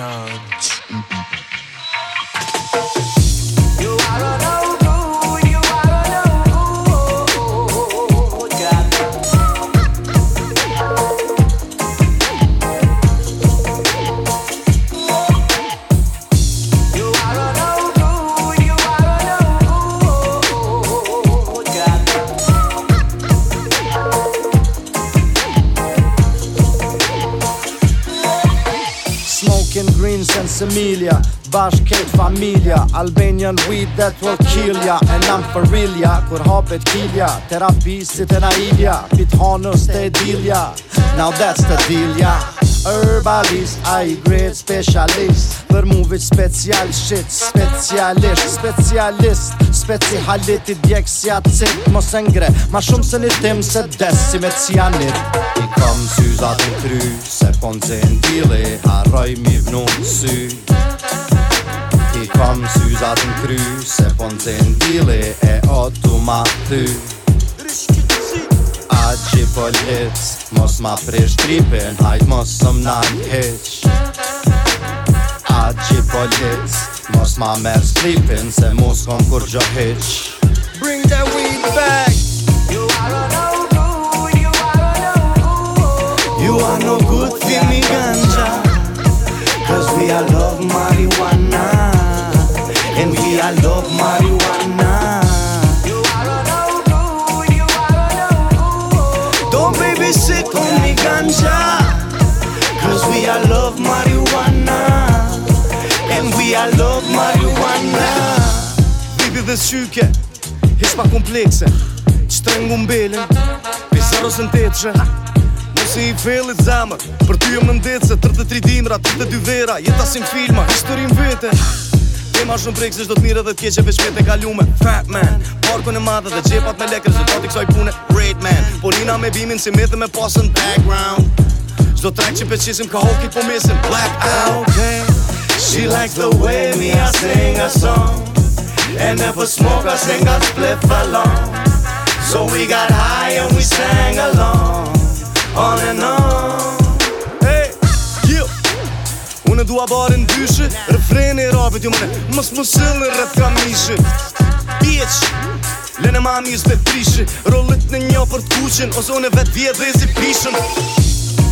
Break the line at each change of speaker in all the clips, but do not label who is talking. sound.
Vincent, Emilia Bashk ketë familja Albanian weed that will kill ya And I'm for real ya Kur hapet kilja Terapisit e na ilja Pit honës të Now that's the deal ya herbalist I great specialist Për mu special shit Specialist Specialist Specialit i djek si Mos e ngre Ma shumë se një tim se desi me cianit
I kom syzat në kry Se pon në dili Haroj mi vnu në sy I kom syzat në kry Se pon në dili E o tu ma ty Aji polic Mos ma prish tripin, hajt mos sëm nan hiq A gjip o lic, mos ma merë stripin Se mos kom kur gjo Bring that weed back You are no good, you are no
good You are no good, ganja Cause we are love money we all love marijuana And we all love marijuana Bibi dhe syke, his pa komplekse Qëtërëngu mbelin, pisarosën teqe Si i fillit zemër Për ty e më ndetë se 33 dimra, 32 vera Jeta si në filma, historin vete ma shumë prejkës është do të mire dhe të keqe Vesh vete kalume, fat man Parkon e madhe dhe gjepat me lekë Rezultati kësaj pune, great man Polina me bimin si me dhe me pasën background Sot rek që peqisim ka hoki po misim Black out She likes the way me I sing a song And never smoke I sing a for long So we got high and we sang along On and on Unë dua barë në Refreni rapit ju mëne Mës më sëllë në rrët kamishe Bitch Lene mami ju s'pe prishe Rollit në një për t'kuqen Ose unë e vetë vje dhe si pishen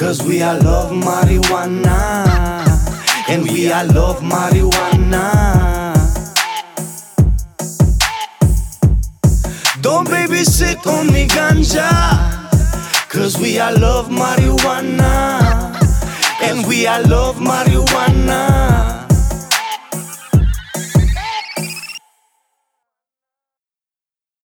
Cause we all love marijuana. And we all love marijuana. Don't babysit on me ganja. Cause we all love marijuana. And we all love marijuana.